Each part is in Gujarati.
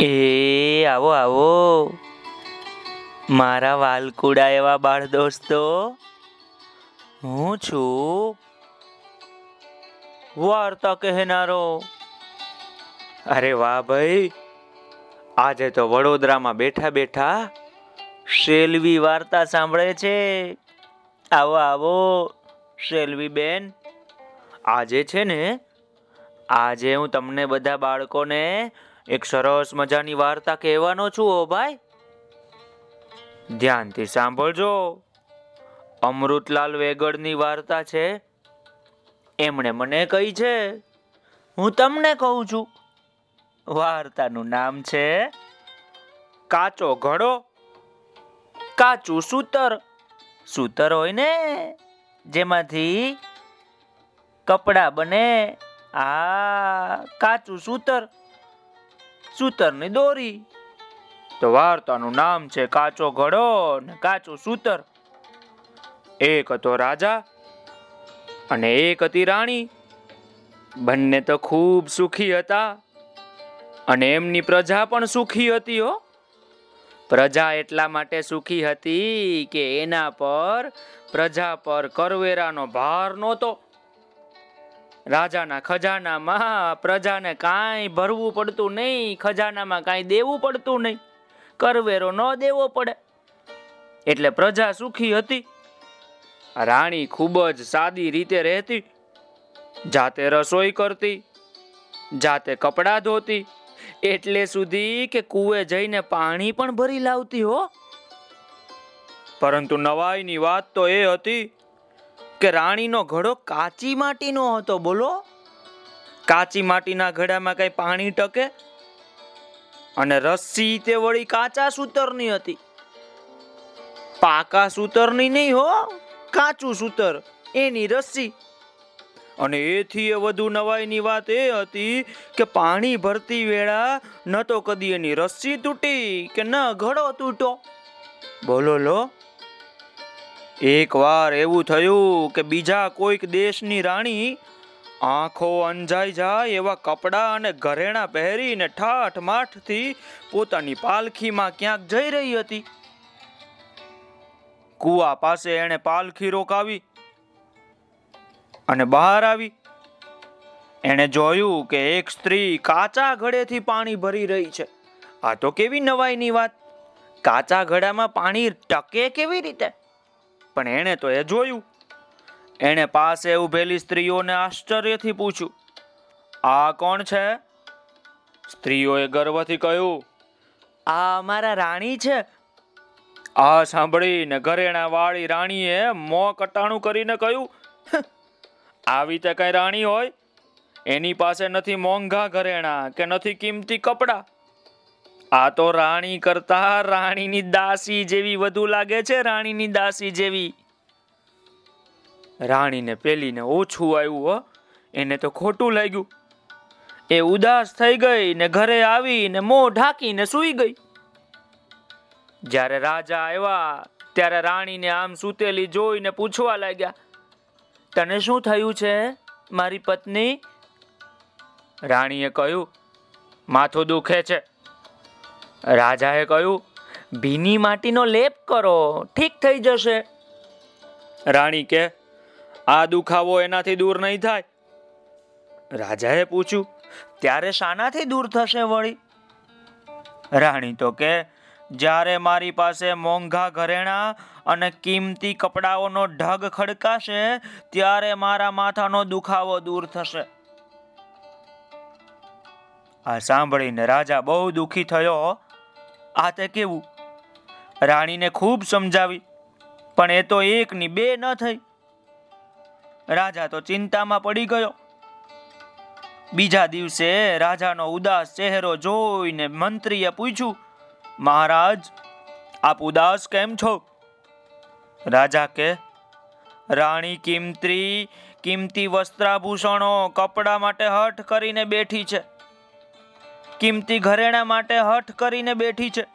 એ, આવો આવો. મારા વાલકુડા એવા બાળ દોસ્તો, હું છું વાર્તા કહેનારો. અરે વાહ ભાઈ, આજે તો વડોદરામાં બેઠા બેઠા શેલવી વાર્તા સાંભળે છે. આવો આવો, શેલવી બેન. આજે છે ને આજે હું તમને બધા બાળકોને એક સરસ મજાની વાર્તા કહેવાનો છું, ઓ ભાઈ. ધ્યાનથી સાંભળજો. અમૃતલાલ વેગડની વાર્તા છે, એમણે મને કહી છે, હું તમને કહું છું. વાર્તાનું નામ છે, કાચો ઘડો, કાચું સૂતર. સૂતર હોય ને, જેમાંથી કપડા બને આ કાચું સૂતર. સૂતરની દોરી. તો વાર્તાનું નામ છે કાચો ઘડો ને કાચું સૂતર. એક હતો રાજા અને એક હતી રાણી. બંને તો ખૂબ સુખી હતા અને એમની પ્રજા પણ સુખી હતી હો. પ્રજા એટલા માટે સુખી હતી કે એના પર પ્રજા પર કરવેરાનો ભાર નહોતો. રાજાના ખજાનામાં પ્રજાને કાંઈ ભરવું પડતું નહીં, ખજાનામાં કાંઈ દેવું પડતું નહીં. કરવેરો ન દેવો પડે. એટલે પ્રજા સુખી હતી. રાણી ખૂબ જ સાદી રીતે રહેતી. જાતે રસોઈ કરતી, જાતે કપડાં ધોતી, એટલે સુધી કે કુએ જઈને પાણી પણ ભરી લાવતી હો. પરંતુ નવાઈની વાત તો એ હતી કે રાણીનો ઘડો કાચી માટીનો હતો, બોલો. કાચી માટીના ઘડામાં કઈ પાણી ટકે? અને રસ્સી તે વળી કાચા સૂતરની હતી. પાકા સૂતરની નહીં હો, કાચું સૂતર, એની રસ્સી. અને એથી એ વધુ નવાઈની વાત એ હતી કે પાણી ભરતી વેળા ન તો કદી એની રસ્સી તૂટી કે ન ઘડો તૂટો. બોલો લો. એક વાર એવું થયું કે બીજા કોઈક દેશની રાણી આંખો અંજાઈ જાય એવા કપડાં અને ઘરેણા પહેરીને ઠાઠ માઠથી પોતાની પાલખીમાં ક્યાંક જઈ રહી હતી. કુવા પાસે એણે પાલખી રોકાવી અને બહાર આવી. એણે જોયું કે એક સ્ત્રી કાચા ઘડેથી પાણી ભરી રહી છે. આ તો કેવી નવાઈની વાત. કાચા ઘડામાં પાણી ટકે કેવી રીતે? પણ એણે તો એ જોયું. એણે પાસે ઉભેલી સ્ત્રીઓને આશ્ચર્યથી પૂછ્યું આ કોણ છે? સ્ત્રીઓએ ગર્વથી કહ્યું આ અમારા રાણી છે. આ સાંભળીને ઘરેણા વાળી રાણીએ મો કટાણું કરીને કહ્યું આવી તે કઈ રાણી હોય? એની પાસે નથી મોંઘા ઘરેણા કે નથી કિંમતી કપડા? આ તો રાણી કરતા રાણીની દાસી જેવી વધુ લાગે છે, રાણીની દાસી જેવી. રાણીને પેલીને ઓછું આવ્યું એને તો ખોટું લાગ્યું. એ ઉદાસ થઈ ગઈ ને ઘરે આવી ને મોં ઢાંકીને સૂઈ ગઈ. જ્યારે રાજા આવ્યા, ત્યારે રાણીને આમ સૂતેલી જોઈને પૂછવા લાગ્યા, તને શું થયું છે, મારી પત્ની? રાણીએ કહ્યું, માથું દુખે છે. રાજાએ કહ્યું, ભીની માટીનો લેપ કરો, ઠીક થઈ જશે. રાણી કે, આ દુખાવો એનાથી દૂર નહીં થાય. રાજાએ પૂછ્યું, ત્યારે શાનાથી દૂર થશે વળી? રાણી તો કે, જ્યારે મારી પાસે મોંઘા ઘરેણા અને કિંમતી કપડાઓનો ઢગ ખડકાશે, ત્યારે મારા માથાનો દુખાવો દૂર થશે. આ સાંભળીને રાજા બહુ દુખી થયો આ તે કેવું? રાણીને ખૂબ સમજાવી, પણ એ તો એકની બે ન થઈ. રાજા તો ચિંતામાં પડી ગયો. બીજા દિવસે રાજાનો ઉદાસ ચહેરો જોઈને મંત્રીએ પૂછ્યું, મહારાજ, આપ ઉદાસ કેમ છો? રાજા કે, રાણી કિંમતી કિંમતી વસ્ત્રાભૂષણો કપડા માટે હઠ કરીને બેઠી છે. કિંમતી ઘરેણા માટે હઠ કરીને બેઠી છે.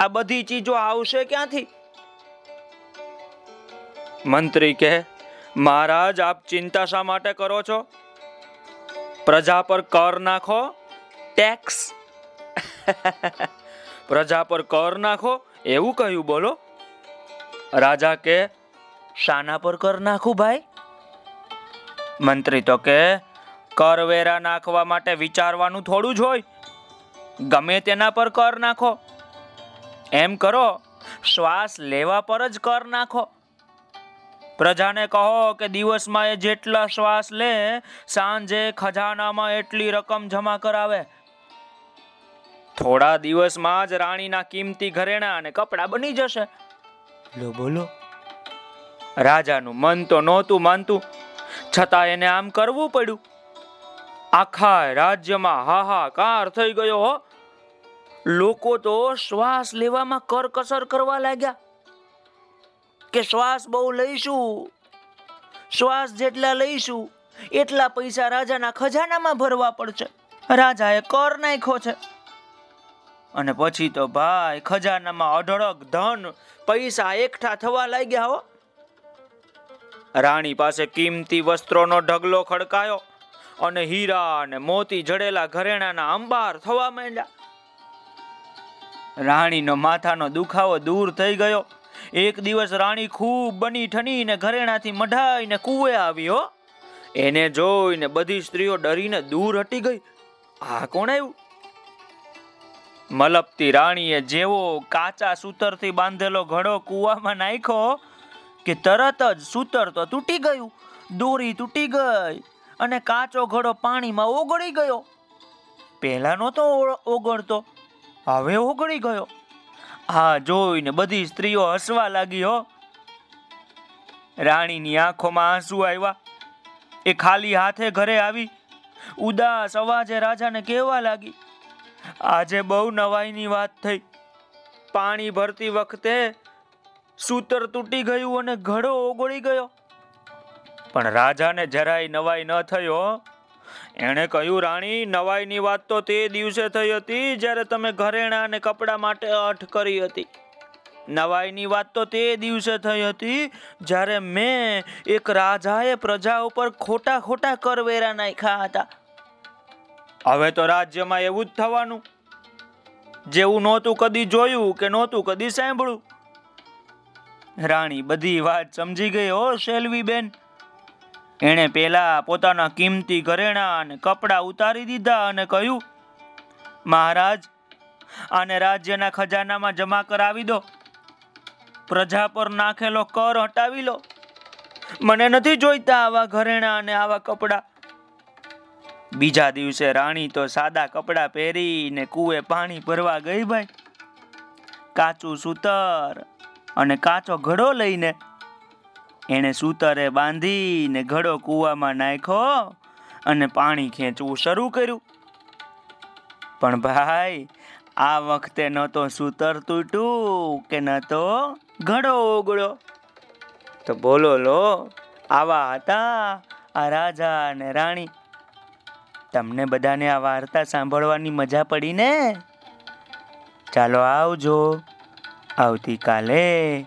આ બધી ચીજો આવશે ક્યાંથી? મંત્રી કહે, મહારાજ, આપ ચિંતા શા માટે કરો છો? પ્રજા પર કર નાખો, ટેક્સ. પ્રજા પર કર નાખો, એવું કહ્યું, બોલો. રાજા કે શાના પર કર નાખું ભાઈ. મંત્રી તો કે કરવેરા નાખવા માટે વિચારવાનું થોડું જ હોય. ગમે તેના પર કર નાખો. એમ કરો શ્વાસ લેવા પર જ કર નાખો. પ્રજાને કહો કે દિવસમાં એ જેટલા શ્વાસ લે સાંજે ખજાનામાં એટલી રકમ જમા કરાવે. થોડા દિવસમાં જ રાણીના કિંમતી ઘરેણા અને કપડાં બની જશે. લો બોલો. રાજાનું મન તો નહોતું માનતું. છતાં એને આમ કરવું પડ્યું. આખા રાજ્યમાં હાહાકાર થઈ ગયો હો. લોકો તો શ્વાસ લેવામાં કરકસર કરવા લાગ્યા કે શ્વાસ બહુ લઈશું. શ્વાસ જેટલા લઈશું, એટલા પૈસા રાજાના ખજાનામાં ભરવા પડશે. રાજાએ કર નાખ્યો છે. અને પછી તો ભાઈ ખજાનામાં અઢળક ધન પૈસા એકઠા થવા લાગ્યા હો. રાણી પાસે કિંમતી વસ્ત્રોનો ઢગલો ખડકાયો. અને હીરા અને મોતી જડેલા ઘરેણાના અંબાર થવા માંડ્યા. રાણીનો માથાનો દુખાવો દૂર થઈ ગયો. એક દિવસ રાણી ખૂબ બની ઠનીને ઘરેણાથી મઢાઈને કૂવે આવ્યો એને જોઈને બધી સ્ત્રીઓ ડરીને દૂર હટી ગઈ. આ કોણ આવ્યું? મલપતી રાણીએ જેવો કાચા સૂતરથી બાંધેલો ઘડો કૂવામાં નાખ્યો કે તરત જ સૂતર તો તૂટી ગયું. દોરી તૂટી ગઈ. અને કાચો ઘડો પાણીમાં ઓગળી ગયો. પહેલાં નહોતો ઓગળતો, હવે ઓગળી ગયો. આ જોઈને બધી સ્ત્રીઓ હસવા લાગી હો. રાણીની આંખોમાં આંસુ આવ્યા. એ ખાલી હાથે ઘરે આવી. ઉદાસ અવાજે રાજાને કહેવા લાગી, આજે બહુ નવાઈની વાત થઈ. પાણી ભરતી વખતે સૂતર તૂટી ગયું અને ઘડો ઓગળી ગયો. પણ રાજાને જરાય નવાઈ ન થયો. એણે કહ્યું, રાણી, નવાઈની વાત તો તે દિવસે થઈ હતી જ્યારે તમે ઘરેણાં અને કપડાં માટે અઠ કરી હતી. નવાઈની વાત તો તે દિવસે થઈ હતી જ્યારે મેં એક રાજાએ પ્રજા ઉપર ખોટા ખોટા કરવેરા નાખ્યા હતા. હવે તો રાજ્યમાં એવું જ થવાનું. જેવું નહોતું કદી જોયું કે નહોતું કદી સાંભળ્યું. રાણી બધી વાત સમજી ગઈ હો શેલવી બેન એણે પેલા પોતાના કિંમતી ઘરેણાં અને કપડાં ઉતારી દીધા અને કહ્યું, મહારાજ, આને રાજ્યના ખજાનામાં જમા કરાવી દો. પ્રજા પર નાખેલો કર હટાવી લો. મને નથી જોઈતા આવા ઘરેણાં અને આવા કપડાં. બીજા દિવસે રાણી તો સાદા કપડાં પહેરીને કુએ પાણી ભરવા ગઈ ભાઈ. કાચું સૂતર અને કાચો ઘડો લઈને એણે સૂતરે બાંધીને ઘડો કૂવામાં નાખ્યો અને પાણી ખેંચવું શરૂ કર્યું. પણ ભાઈ, આ વખતે ન તો સૂતર તૂટ્યું કે ન તો ઘડો ઓગળો તો બોલો લો, આવા હતા આ રાજા અને રાણી? તમને બધાને આ વાર્તા સાંભળવાની મજા પડી ને? ચાલો આવજો, આવતીકાલે